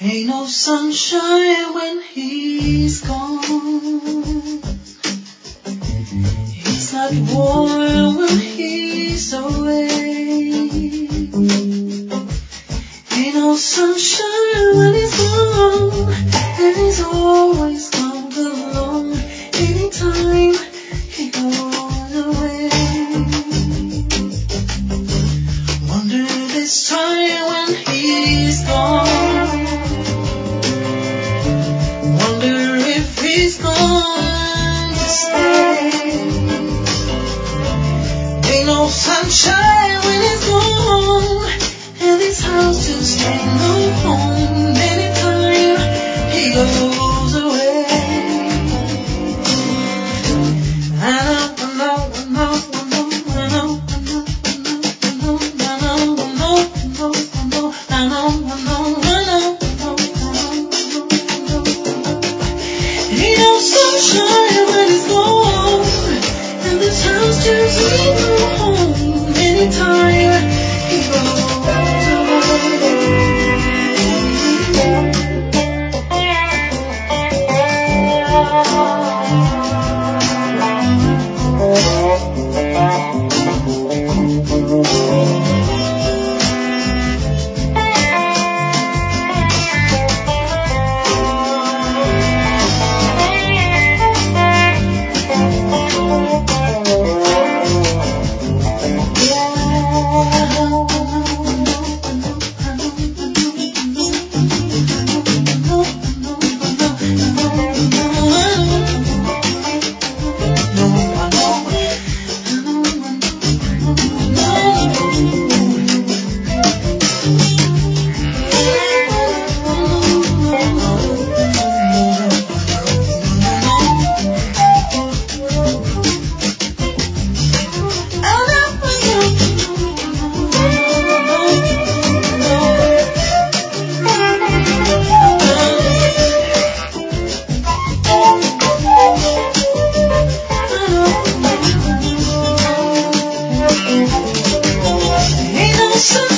Ain't no sunshine when he's gone. It's not warm when he's away. Ain't no sunshine when he's gone, and he's always when he's and this house just ain't no home anytime he goes away. I know, I know, I know, I know, I know, I know, I know, I know, I know, I know, I know, I know, I know, it's love.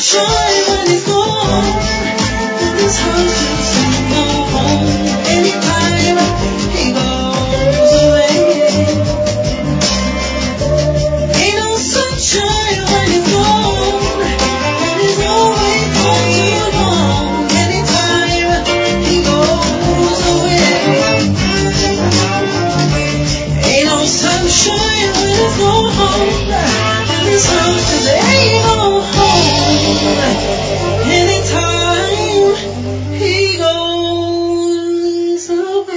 joy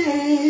name.